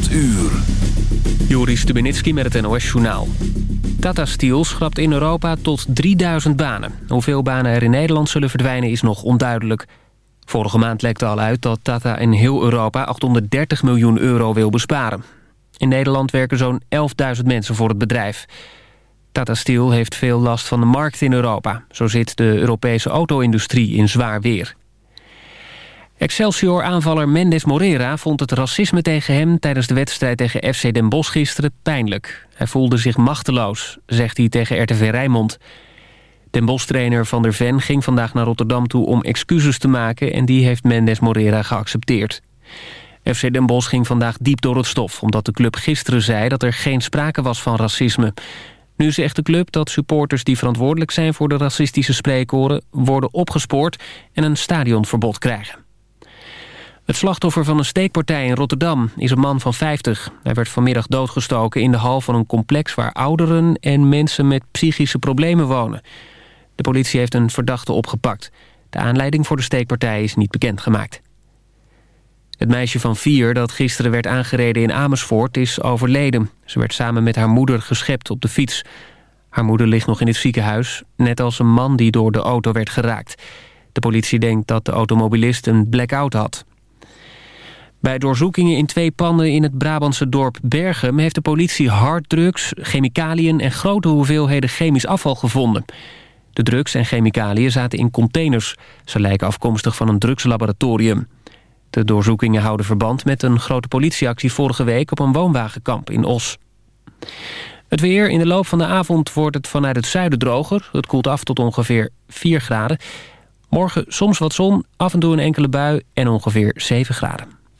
8 uur. Joris Stubenitski met het NOS-journaal. Tata Steel schrapt in Europa tot 3000 banen. Hoeveel banen er in Nederland zullen verdwijnen is nog onduidelijk. Vorige maand lekte al uit dat Tata in heel Europa 830 miljoen euro wil besparen. In Nederland werken zo'n 11.000 mensen voor het bedrijf. Tata Steel heeft veel last van de markt in Europa. Zo zit de Europese auto-industrie in zwaar weer. Excelsior-aanvaller Mendes Morera vond het racisme tegen hem... tijdens de wedstrijd tegen FC Den Bosch gisteren pijnlijk. Hij voelde zich machteloos, zegt hij tegen RTV Rijnmond. Den Bosch-trainer Van der Ven ging vandaag naar Rotterdam toe... om excuses te maken en die heeft Mendes Morera geaccepteerd. FC Den Bosch ging vandaag diep door het stof... omdat de club gisteren zei dat er geen sprake was van racisme. Nu zegt de club dat supporters die verantwoordelijk zijn... voor de racistische spreekoren worden opgespoord... en een stadionverbod krijgen. Het slachtoffer van een steekpartij in Rotterdam is een man van 50. Hij werd vanmiddag doodgestoken in de hal van een complex... waar ouderen en mensen met psychische problemen wonen. De politie heeft een verdachte opgepakt. De aanleiding voor de steekpartij is niet bekendgemaakt. Het meisje van vier dat gisteren werd aangereden in Amersfoort is overleden. Ze werd samen met haar moeder geschept op de fiets. Haar moeder ligt nog in het ziekenhuis, net als een man die door de auto werd geraakt. De politie denkt dat de automobilist een blackout had. Bij doorzoekingen in twee panden in het Brabantse dorp Bergen... heeft de politie harddrugs, chemicaliën en grote hoeveelheden chemisch afval gevonden. De drugs en chemicaliën zaten in containers. Ze lijken afkomstig van een drugslaboratorium. De doorzoekingen houden verband met een grote politieactie vorige week... op een woonwagenkamp in Os. Het weer. In de loop van de avond wordt het vanuit het zuiden droger. Het koelt af tot ongeveer 4 graden. Morgen soms wat zon, af en toe een enkele bui en ongeveer 7 graden.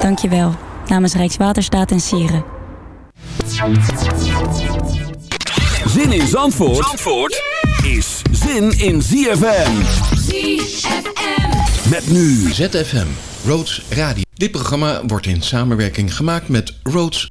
Dank je wel. Namens Rijkswaterstaat en Sieren. Zin in Zandvoort, Zandvoort is zin in ZFM. ZFM. Met nu ZFM, Roads Radio. Dit programma wordt in samenwerking gemaakt met Roads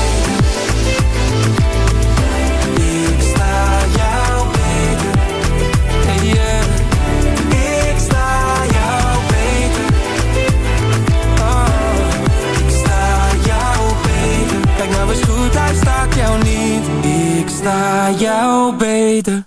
beter.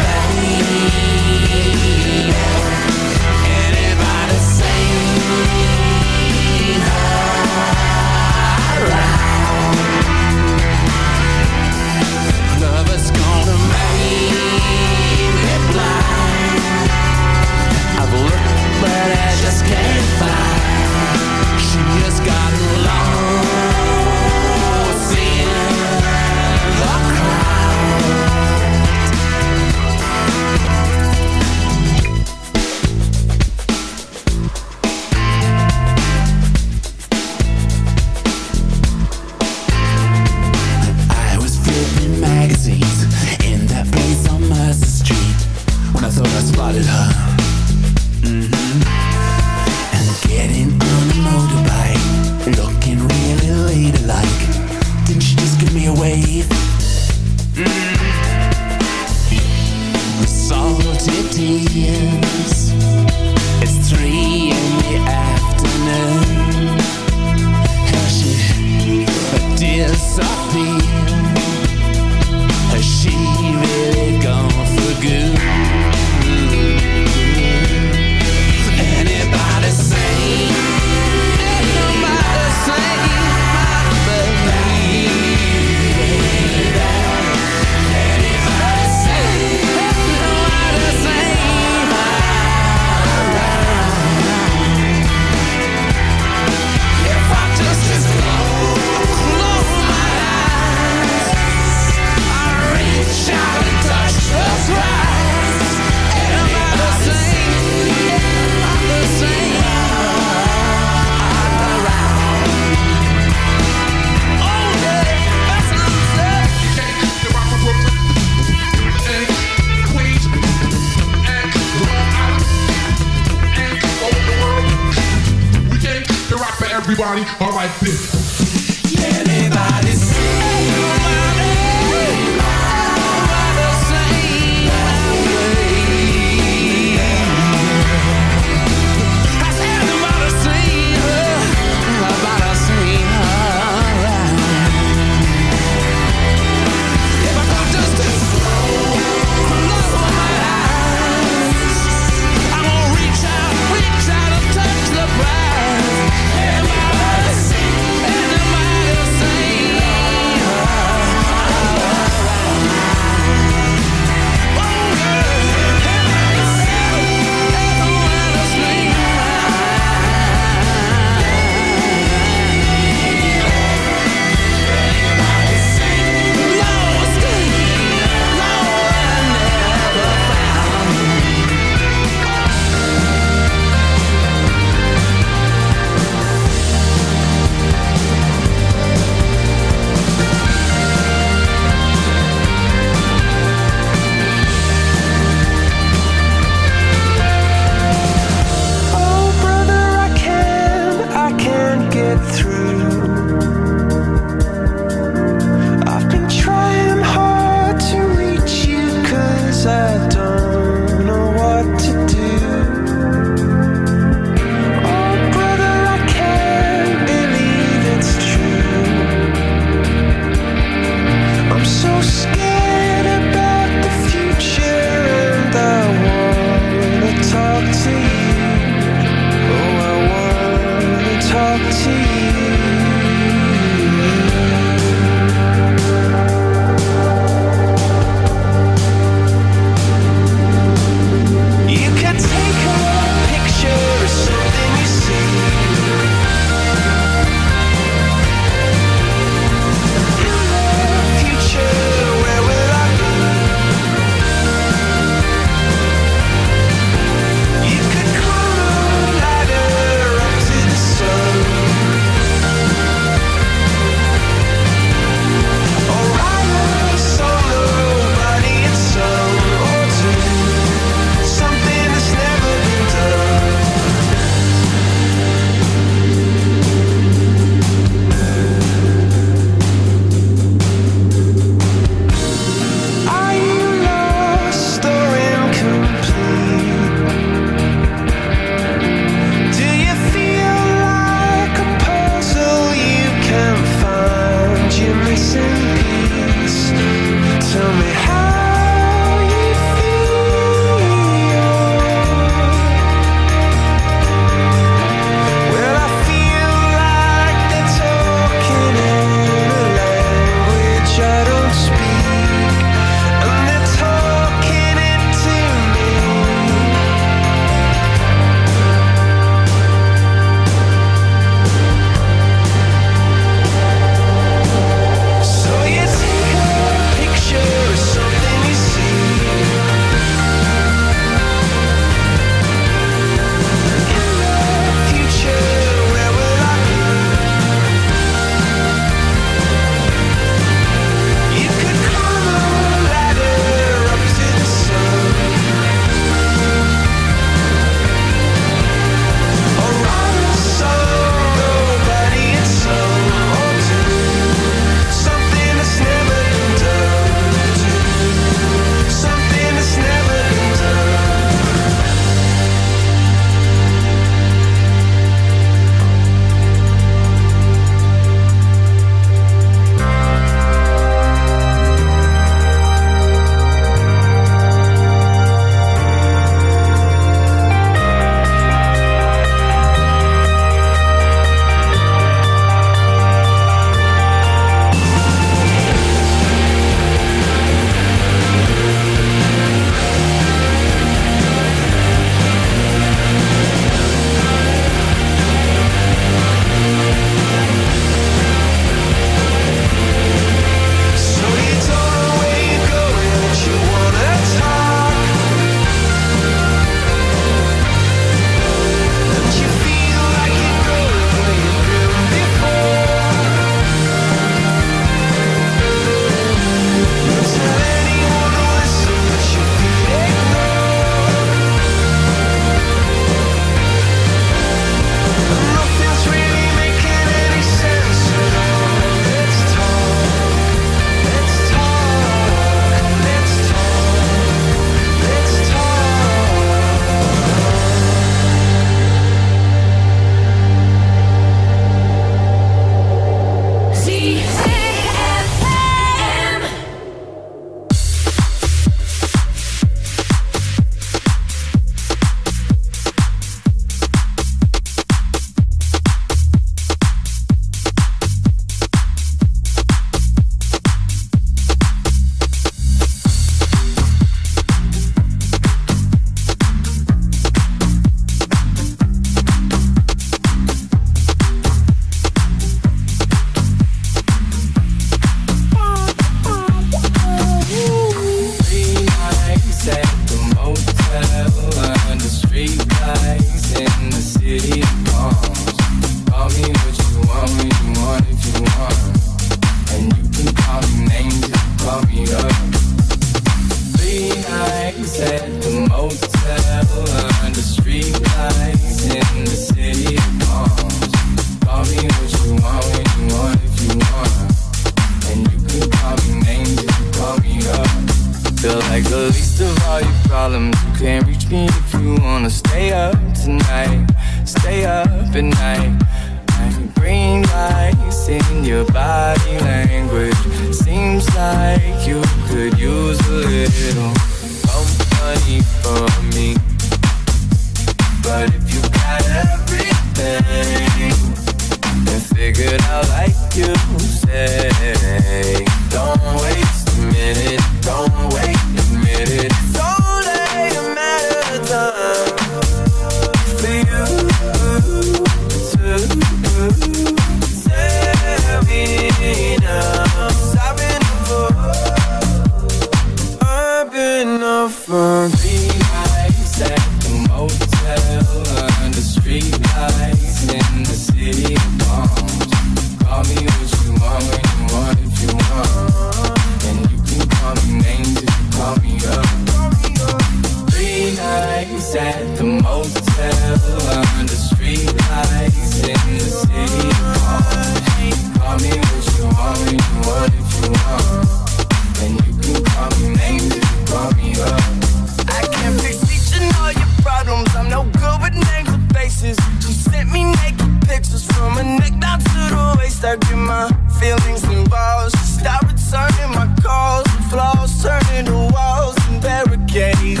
Always stuck in my feelings involved. walls. Stop returning my calls. Flaws turning to walls and barricades.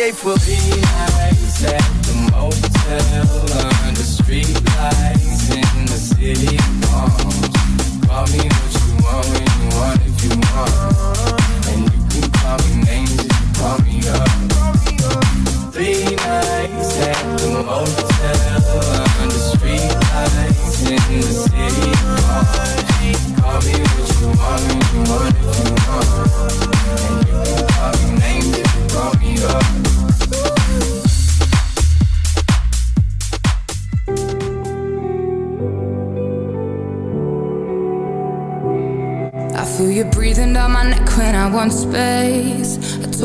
April Three nights at the motel.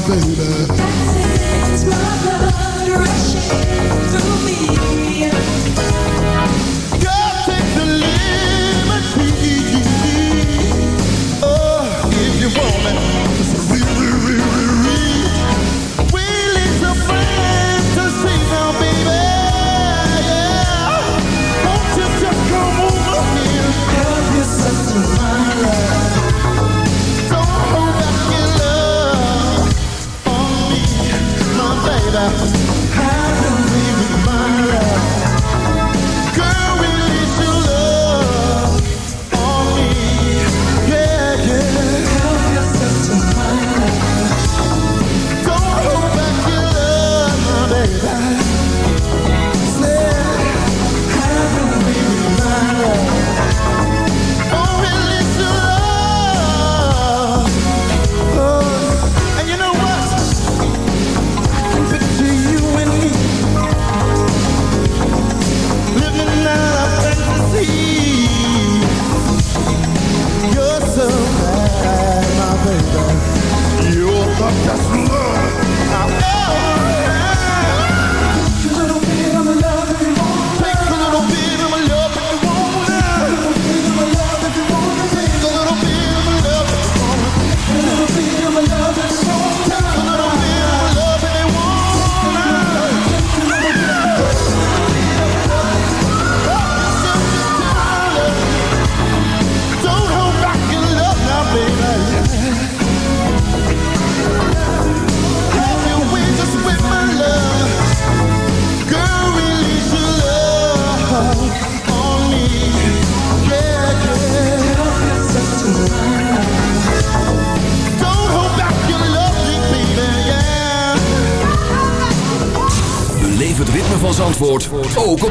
baby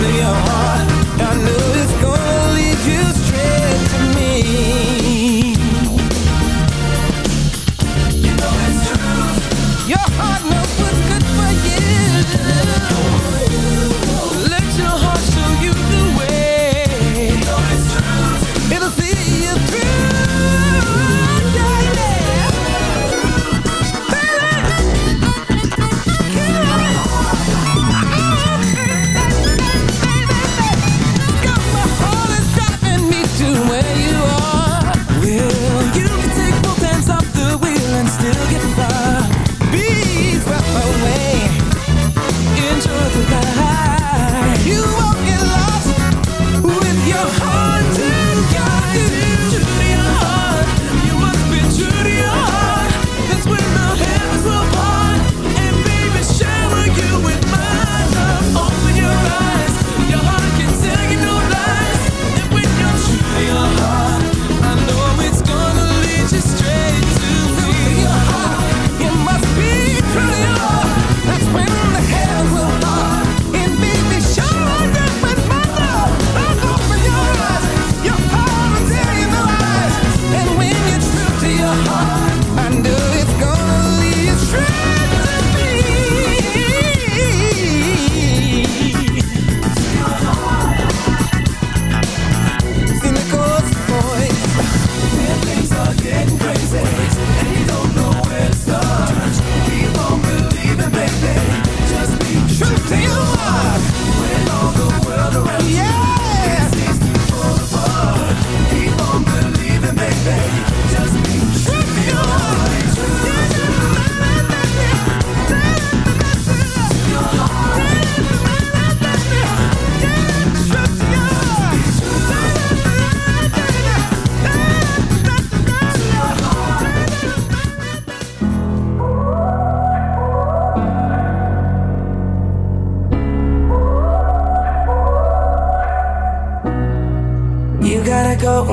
to your heart. I knew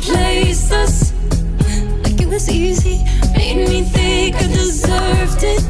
places like it was easy, made me think I deserved it.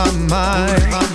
my mind.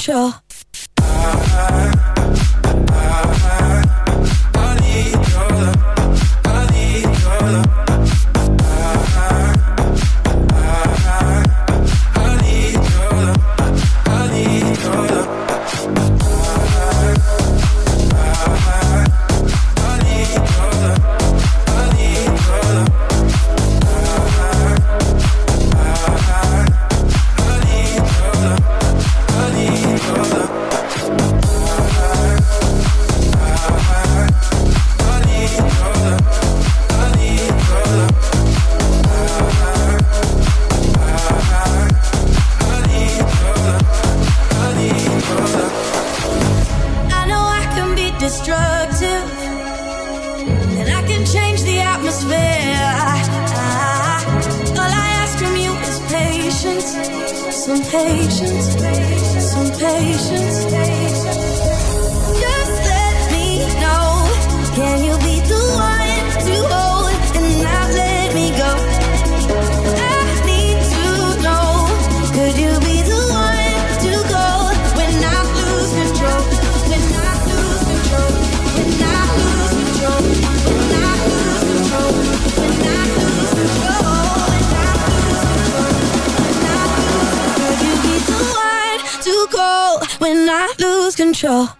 control. lose control.